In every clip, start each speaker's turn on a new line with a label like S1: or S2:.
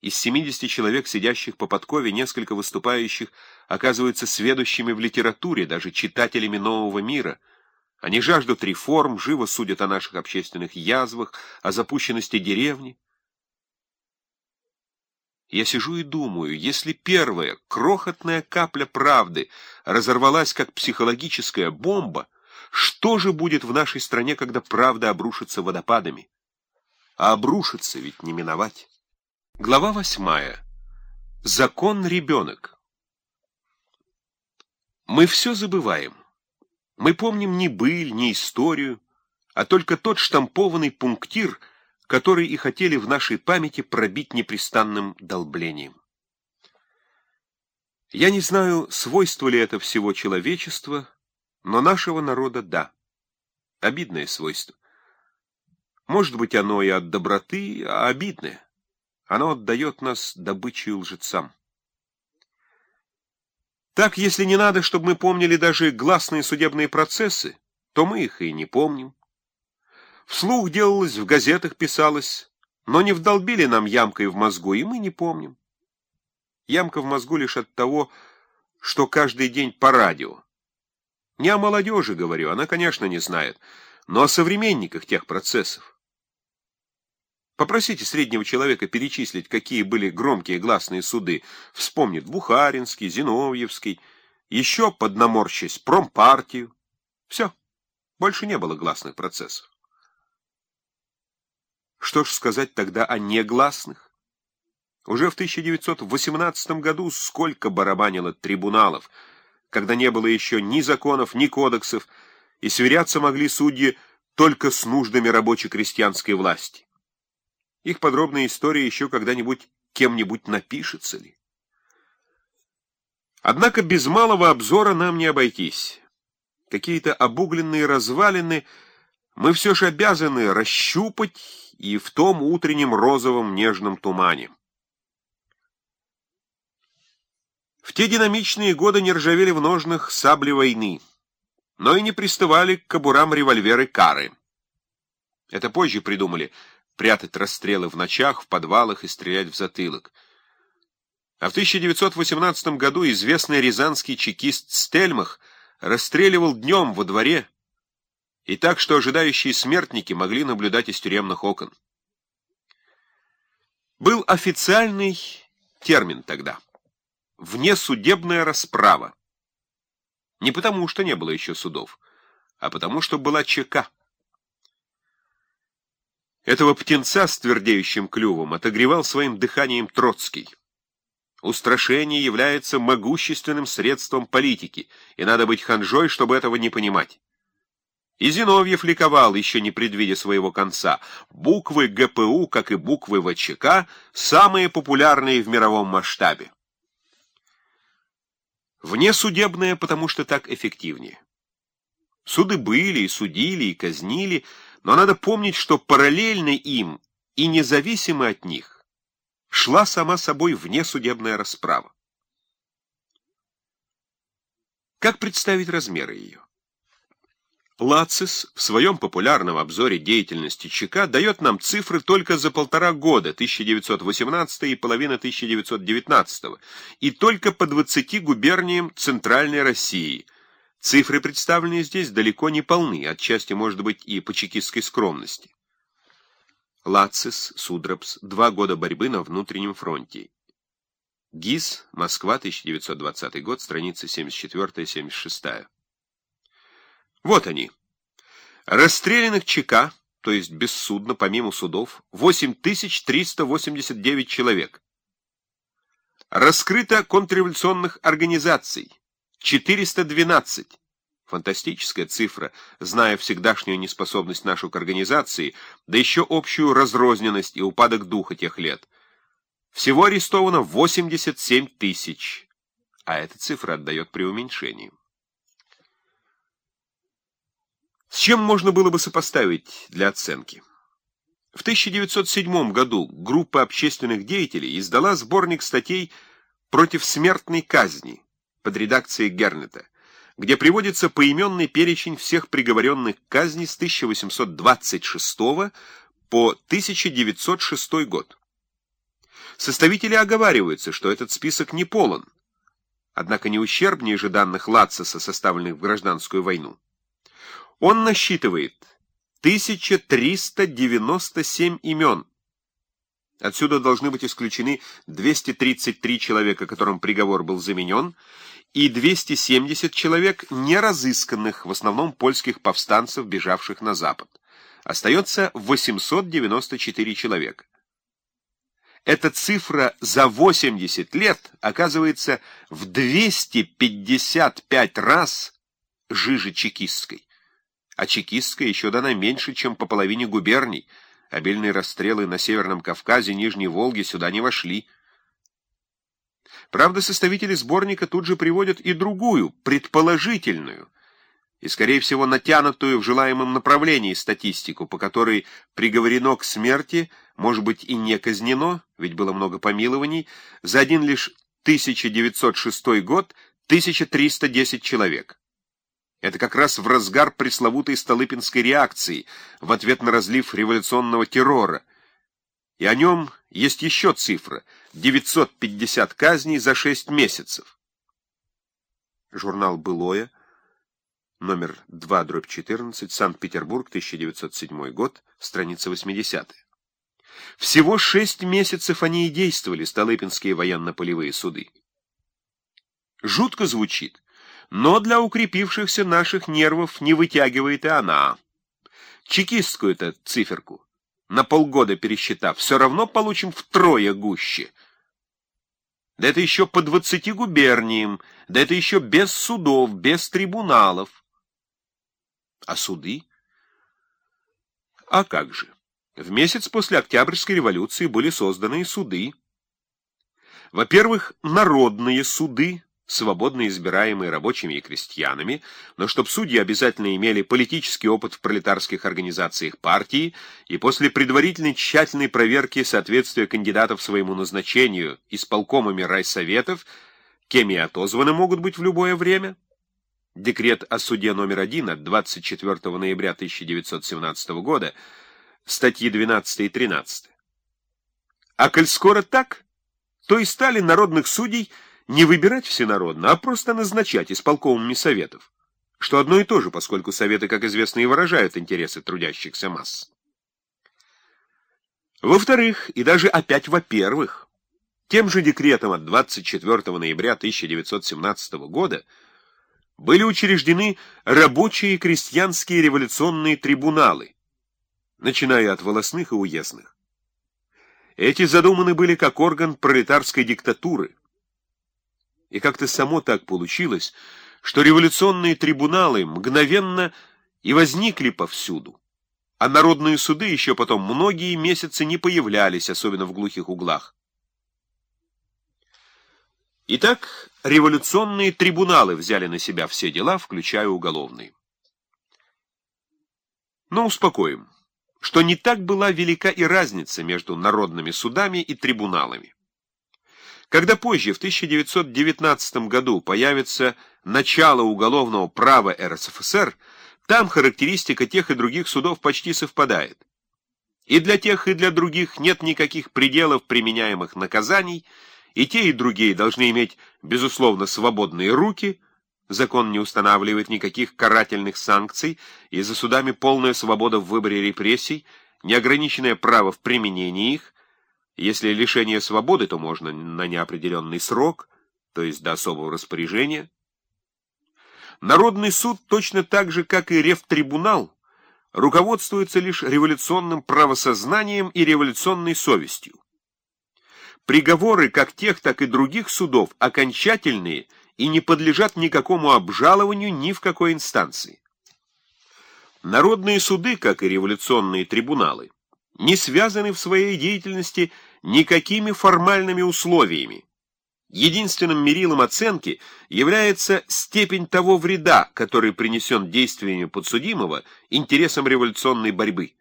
S1: Из 70 человек, сидящих по подкове, несколько выступающих оказываются сведущими в литературе, даже читателями нового мира. Они жаждут реформ, живо судят о наших общественных язвах, о запущенности деревни. Я сижу и думаю, если первая, крохотная капля правды разорвалась как психологическая бомба, что же будет в нашей стране, когда правда обрушится водопадами? А обрушится ведь не миновать. Глава восьмая. Закон ребенок. Мы все забываем. Мы помним не быль, не историю, а только тот штампованный пунктир, который и хотели в нашей памяти пробить непрестанным долблением. Я не знаю, свойство ли это всего человечества, но нашего народа — да. Обидное свойство. Может быть, оно и от доброты, а обидное. Оно отдает нас добычей лжецам. Так, если не надо, чтобы мы помнили даже гласные судебные процессы, то мы их и не помним. Вслух делалось, в газетах писалось, но не вдолбили нам ямкой в мозгу, и мы не помним. Ямка в мозгу лишь от того, что каждый день по радио. Не о молодежи говорю, она, конечно, не знает, но о современниках тех процессов. Попросите среднего человека перечислить, какие были громкие гласные суды. Вспомнит Бухаринский, Зиновьевский, еще, поднаморщись, промпартию. Все, больше не было гласных процессов. Что ж сказать тогда о негласных? Уже в 1918 году сколько барабанило трибуналов, когда не было еще ни законов, ни кодексов, и сверяться могли судьи только с нуждами рабоче-крестьянской власти. Их подробная история еще когда-нибудь кем-нибудь напишется ли? Однако без малого обзора нам не обойтись. Какие-то обугленные развалины мы все же обязаны расщупать и в том утреннем розовом нежном тумане. В те динамичные годы не ржавели в ножнах сабли войны, но и не приставали к кобурам револьверы кары. Это позже придумали — прятать расстрелы в ночах, в подвалах и стрелять в затылок. А в 1918 году известный рязанский чекист Стельмах расстреливал днем во дворе, и так, что ожидающие смертники могли наблюдать из тюремных окон. Был официальный термин тогда — внесудебная расправа. Не потому, что не было еще судов, а потому, что была ЧК. Этого птенца с твердеющим клювом отогревал своим дыханием Троцкий. Устрашение является могущественным средством политики, и надо быть ханжой, чтобы этого не понимать. И Зиновьев ликовал, еще не предвидя своего конца. Буквы ГПУ, как и буквы ВЧК, самые популярные в мировом масштабе. Внесудебное, потому что так эффективнее. Суды были, и судили, и казнили, но надо помнить, что параллельно им и независимо от них шла сама собой внесудебная расправа. Как представить размеры ее? Лацис в своем популярном обзоре деятельности ЧК дает нам цифры только за полтора года, 1918 и половина 1919, и только по 20 губерниям Центральной России – Цифры, представленные здесь, далеко не полны, отчасти, может быть, и по чекистской скромности. Лацис, Судропс, два года борьбы на внутреннем фронте. ГИС, Москва, 1920 год, страница 74-76. Вот они. Расстрелянных ЧК, то есть бессудно, помимо судов, 8389 человек. Раскрыто контрреволюционных организаций, 412. Фантастическая цифра, зная всегдашнюю неспособность нашу к организации, да еще общую разрозненность и упадок духа тех лет. Всего арестовано 87 тысяч, а эта цифра отдает преуменьшению. С чем можно было бы сопоставить для оценки? В 1907 году группа общественных деятелей издала сборник статей против смертной казни, под редакцией Гернета, где приводится поименный перечень всех приговоренных к казни с 1826 по 1906 год. Составители оговариваются, что этот список не полон, однако не ущербнее же данных Лацеса, составленных в гражданскую войну. Он насчитывает 1397 имен. Отсюда должны быть исключены 233 человека, которым приговор был заменен, и 270 человек неразысканных, в основном польских повстанцев, бежавших на запад. Остается 894 человека. Эта цифра за 80 лет оказывается в 255 раз жиже чекистской. А чекистская еще дана меньше, чем по половине губерний. Обильные расстрелы на Северном Кавказе, Нижней Волге сюда не вошли. Правда, составители сборника тут же приводят и другую, предположительную, и, скорее всего, натянутую в желаемом направлении статистику, по которой приговорено к смерти, может быть, и не казнено, ведь было много помилований, за один лишь 1906 год 1310 человек. Это как раз в разгар пресловутой Столыпинской реакции, в ответ на разлив революционного террора. И о нем есть еще цифра — 950 казней за 6 месяцев. Журнал «Былое», номер 2, дробь 14, Санкт-Петербург, 1907 год, страница 80 Всего шесть месяцев они и действовали, Столыпинские военно-полевые суды. Жутко звучит, но для укрепившихся наших нервов не вытягивает и она. Чекистскую-то циферку, на полгода пересчитав, все равно получим втрое гуще. Да это еще по двадцати губерниям, да это еще без судов, без трибуналов. А суды? А как же? В месяц после Октябрьской революции были созданы суды. Во-первых, народные суды, свободно избираемые рабочими и крестьянами, но чтобы судьи обязательно имели политический опыт в пролетарских организациях партии и после предварительной тщательной проверки соответствия кандидатов своему назначению исполкомами райсоветов, кем и отозваны могут быть в любое время, декрет о суде номер один от 24 ноября 1917 года, статьи 12 и 13. А коль скоро так, то и стали народных судей не выбирать всенародно, а просто назначать исполкомами советов, что одно и то же, поскольку советы, как известно, и выражают интересы трудящихся масс. Во-вторых, и даже опять во-первых, тем же декретом от 24 ноября 1917 года были учреждены рабочие и крестьянские революционные трибуналы, начиная от волосных и уездных. Эти задуманы были как орган пролетарской диктатуры. И как-то само так получилось, что революционные трибуналы мгновенно и возникли повсюду, а народные суды еще потом многие месяцы не появлялись, особенно в глухих углах. Итак, революционные трибуналы взяли на себя все дела, включая уголовные. Но успокоим, что не так была велика и разница между народными судами и трибуналами. Когда позже, в 1919 году, появится начало уголовного права РСФСР, там характеристика тех и других судов почти совпадает. И для тех, и для других нет никаких пределов применяемых наказаний, и те, и другие должны иметь, безусловно, свободные руки, закон не устанавливает никаких карательных санкций, и за судами полная свобода в выборе репрессий, неограниченное право в применении их, если лишение свободы, то можно на неопределенный срок, то есть до особого распоряжения. Народный суд, точно так же, как и рефтрибунал, руководствуется лишь революционным правосознанием и революционной совестью. Приговоры как тех, так и других судов окончательные и не подлежат никакому обжалованию ни в какой инстанции. Народные суды, как и революционные трибуналы, не связаны в своей деятельности никакими формальными условиями. Единственным мерилом оценки является степень того вреда, который принесен действиями подсудимого интересам революционной борьбы.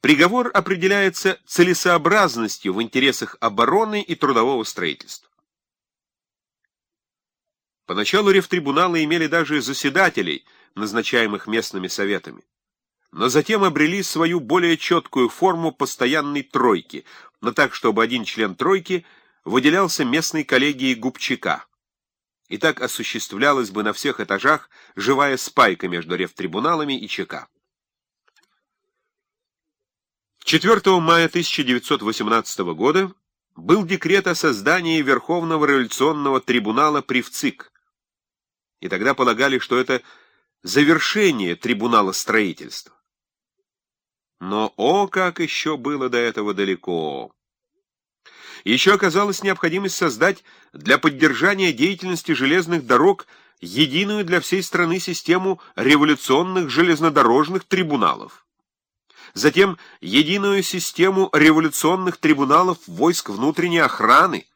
S1: Приговор определяется целесообразностью в интересах обороны и трудового строительства. Поначалу рефтрибуналы имели даже заседателей, назначаемых местными советами. Но затем обрели свою более четкую форму постоянной тройки, но так, чтобы один член тройки выделялся местной коллегией Губчака. И так осуществлялась бы на всех этажах живая спайка между рефтрибуналами и ЧК. 4 мая 1918 года был декрет о создании Верховного революционного трибунала при ВЦИК. И тогда полагали, что это завершение трибунала строительства. Но о, как еще было до этого далеко! Еще оказалась необходимость создать для поддержания деятельности железных дорог единую для всей страны систему революционных железнодорожных трибуналов. Затем единую систему революционных трибуналов войск внутренней охраны.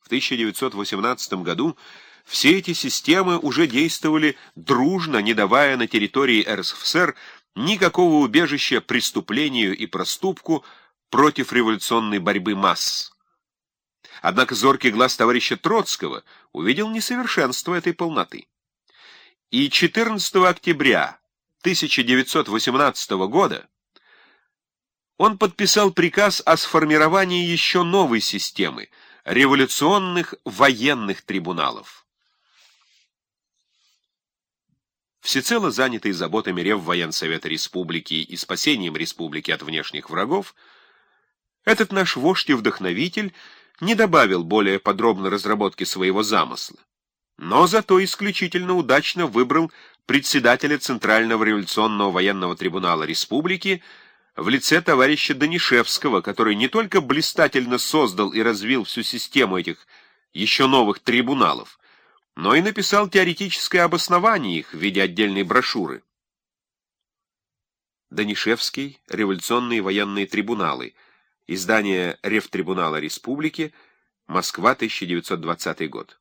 S1: В 1918 году все эти системы уже действовали дружно, не давая на территории РСФСР никакого убежища преступлению и проступку против революционной борьбы масс. Однако зоркий глаз товарища Троцкого увидел несовершенство этой полноты. И 14 октября 1918 года он подписал приказ о сформировании еще новой системы революционных военных трибуналов. Всецело занятый заботами Реввоенсовета Республики и спасением республики от внешних врагов, этот наш вождь и вдохновитель не добавил более подробной разработки своего замысла, но зато исключительно удачно выбрал председателя Центрального революционного военного трибунала республики в лице товарища Данишевского, который не только блистательно создал и развил всю систему этих еще новых трибуналов, но и написал теоретическое обоснование их в виде отдельной брошюры. Данишевский. Революционные военные трибуналы. Издание Ревтрибунала Республики. Москва, 1920 год.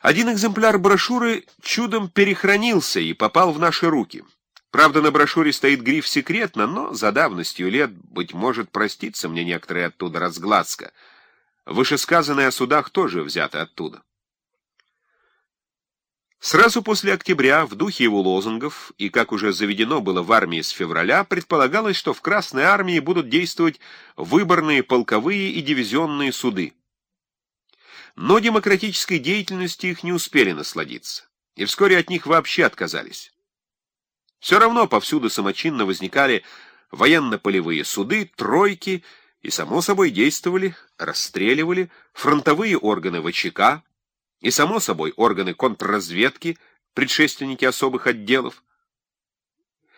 S1: Один экземпляр брошюры чудом перехранился и попал в наши руки. Правда, на брошюре стоит гриф «секретно», но за давностью лет, быть может, простится мне некоторая оттуда разгладка — Вышесказанное о судах тоже взято оттуда. Сразу после октября, в духе его лозунгов, и как уже заведено было в армии с февраля, предполагалось, что в Красной армии будут действовать выборные полковые и дивизионные суды. Но демократической деятельности их не успели насладиться, и вскоре от них вообще отказались. Все равно повсюду самочинно возникали военно-полевые суды, тройки и, само собой, действовали, расстреливали фронтовые органы ВЧК и, само собой, органы контрразведки, предшественники особых отделов.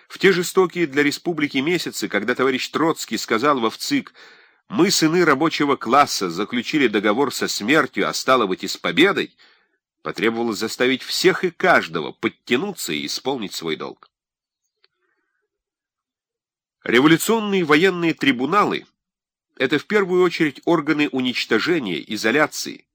S1: В те жестокие для республики месяцы, когда товарищ Троцкий сказал во ВЦИК «Мы, сыны рабочего класса, заключили договор со смертью, а стало быть и с победой», потребовалось заставить всех и каждого подтянуться и исполнить свой долг. Революционные военные трибуналы — это в первую очередь органы уничтожения, изоляции,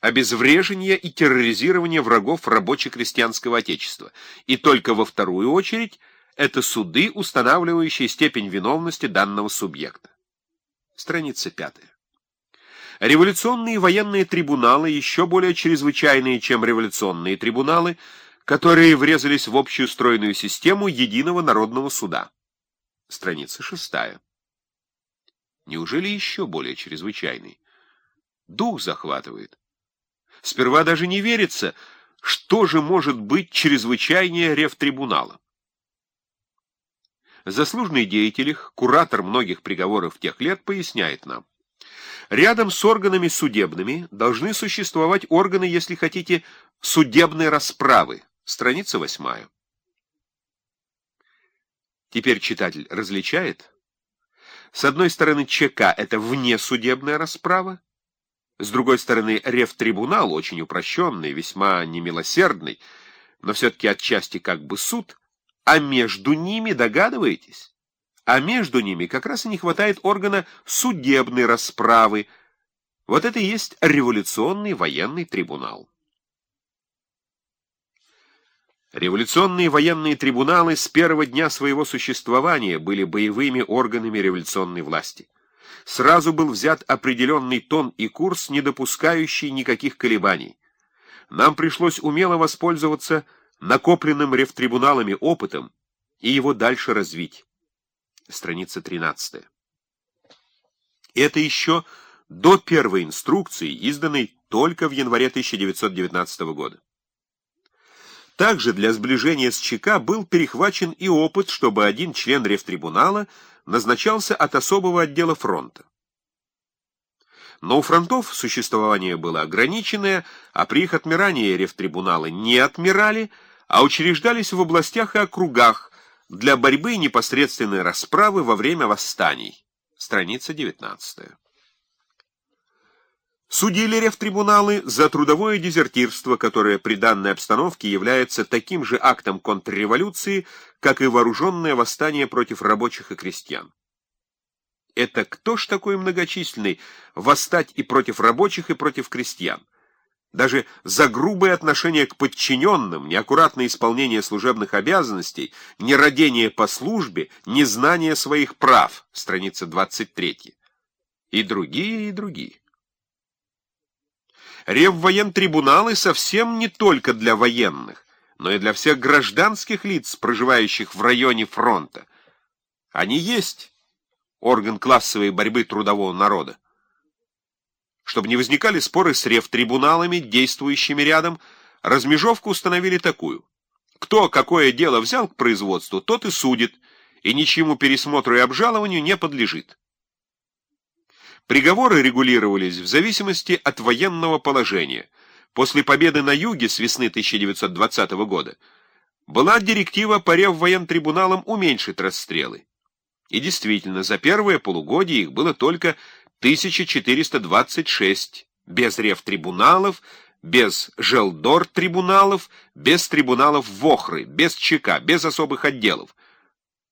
S1: обезвреживания и терроризирования врагов рабоче-крестьянского отечества, и только во вторую очередь это суды, устанавливающие степень виновности данного субъекта. Страница пятая. Революционные военные трибуналы еще более чрезвычайные, чем революционные трибуналы, которые врезались в общую стройную систему единого народного суда. Страница шестая. Неужели еще более чрезвычайный? Дух захватывает. Сперва даже не верится, что же может быть чрезвычайнее рефтрибунала. Заслуженный деятель, куратор многих приговоров тех лет, поясняет нам. Рядом с органами судебными должны существовать органы, если хотите, судебной расправы. Страница восьмая. Теперь читатель различает с одной стороны, ЧК — это внесудебная расправа, с другой стороны, рефтрибунал, очень упрощенный, весьма немилосердный, но все-таки отчасти как бы суд, а между ними, догадываетесь? А между ними как раз и не хватает органа судебной расправы. Вот это и есть революционный военный трибунал. Революционные военные трибуналы с первого дня своего существования были боевыми органами революционной власти. Сразу был взят определенный тон и курс, не допускающий никаких колебаний. Нам пришлось умело воспользоваться накопленным ревтрибуналами опытом и его дальше развить. страница 13. Это еще до первой инструкции, изданной только в январе 1919 года. Также для сближения с ЧК был перехвачен и опыт, чтобы один член Ревтрибунала назначался от особого отдела фронта. Но у фронтов существование было ограниченное, а при их отмирании Ревтрибуналы не отмирали, а учреждались в областях и округах для борьбы и непосредственной расправы во время восстаний. Страница 19. Судили рефтрибуналы за трудовое дезертирство, которое при данной обстановке является таким же актом контрреволюции, как и вооруженное восстание против рабочих и крестьян. Это кто ж такой многочисленный восстать и против рабочих, и против крестьян? Даже за грубое отношение к подчиненным, неаккуратное исполнение служебных обязанностей, нерадение по службе, незнание своих прав, страница 23. И другие, и другие. Реввоентрибуналы совсем не только для военных, но и для всех гражданских лиц, проживающих в районе фронта. Они есть орган классовой борьбы трудового народа. Чтобы не возникали споры с ревтрибуналами, действующими рядом, размежевку установили такую. Кто какое дело взял к производству, тот и судит, и ничьему пересмотру и обжалованию не подлежит. Приговоры регулировались в зависимости от военного положения. После победы на юге с весны 1920 года была директива по реввоентрибуналам уменьшить расстрелы. И действительно, за первое полугодие их было только 1426, без ревтрибуналов, без желдор-трибуналов, без трибуналов Вохры, без ЧК, без особых отделов.